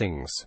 things.